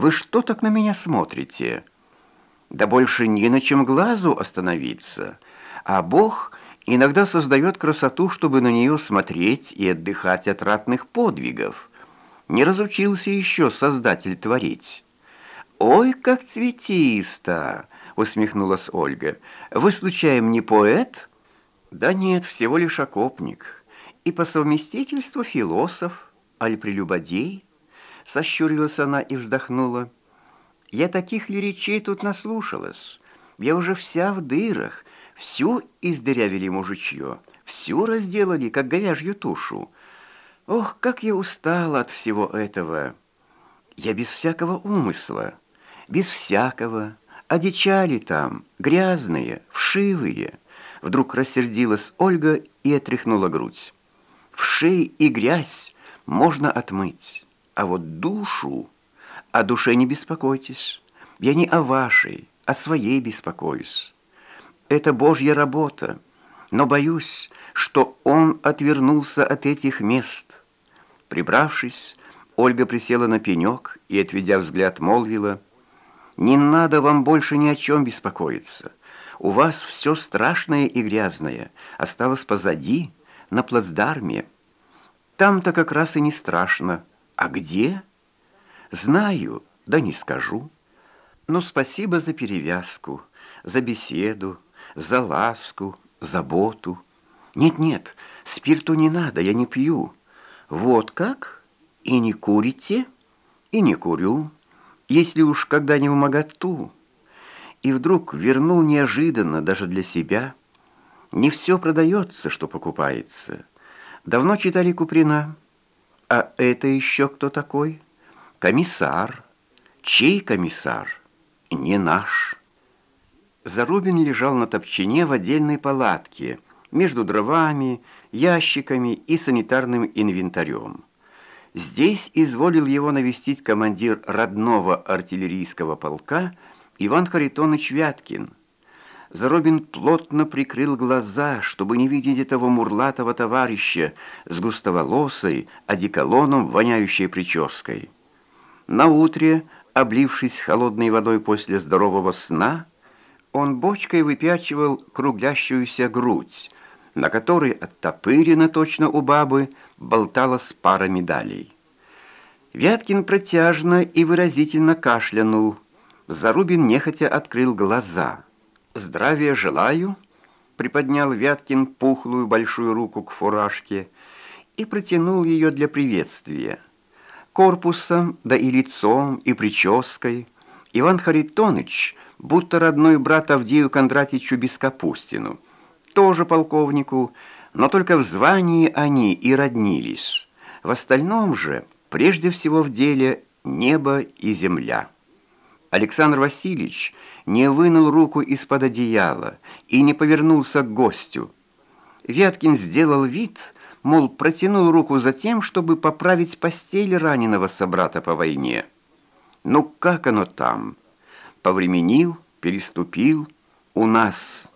Вы что так на меня смотрите? Да больше не на чем глазу остановиться. А Бог иногда создает красоту, чтобы на нее смотреть и отдыхать от ратных подвигов. Не разучился еще Создатель творить. «Ой, как цветисто!» — усмехнулась Ольга. «Вы, случаем, не поэт?» «Да нет, всего лишь окопник. И по совместительству философ, аль прелюбодей». Сощурилась она и вздохнула. «Я таких ли речей тут наслушалась? Я уже вся в дырах, всю издырявили мужичье, всю разделали, как говяжью тушу. Ох, как я устала от всего этого! Я без всякого умысла, без всякого, одичали там, грязные, вшивые». Вдруг рассердилась Ольга и отряхнула грудь. «Вши и грязь можно отмыть». А вот душу... О душе не беспокойтесь. Я не о вашей, о своей беспокоюсь. Это Божья работа, но боюсь, что он отвернулся от этих мест. Прибравшись, Ольга присела на пенек и, отведя взгляд, молвила, «Не надо вам больше ни о чем беспокоиться. У вас все страшное и грязное осталось позади, на плацдарме. Там-то как раз и не страшно». А где? Знаю, да не скажу. Но спасибо за перевязку, за беседу, за ласку, заботу. Нет-нет, спирту не надо, я не пью. Вот как? И не курите? И не курю, если уж когда не в моготу. И вдруг вернул неожиданно даже для себя. Не все продается, что покупается. Давно читали Куприна. А это еще кто такой? Комиссар. Чей комиссар? Не наш. Зарубин лежал на топчине в отдельной палатке, между дровами, ящиками и санитарным инвентарем. Здесь изволил его навестить командир родного артиллерийского полка Иван Харитонович Вяткин – Заробин плотно прикрыл глаза, чтобы не видеть этого мурлатого товарища с густоволосой, одеколоном, воняющей прической. На утре, облившись холодной водой после здорового сна, он бочкой выпячивал круглящуюся грудь, на которой оттопырено точно у бабы болталась пара медалей. Вяткин протяжно и выразительно кашлянул. Зарубин нехотя открыл глаза — «Здравия желаю!» — приподнял Вяткин пухлую большую руку к фуражке и протянул ее для приветствия. Корпусом, да и лицом, и прической Иван Харитоныч, будто родной брат Авдею Кондратичу Бескапустину, тоже полковнику, но только в звании они и роднились. В остальном же, прежде всего в деле, небо и земля. Александр Васильевич — не вынул руку из-под одеяла и не повернулся к гостю. Вяткин сделал вид, мол, протянул руку за тем, чтобы поправить постель раненого собрата по войне. Ну как оно там? Повременил, переступил, у нас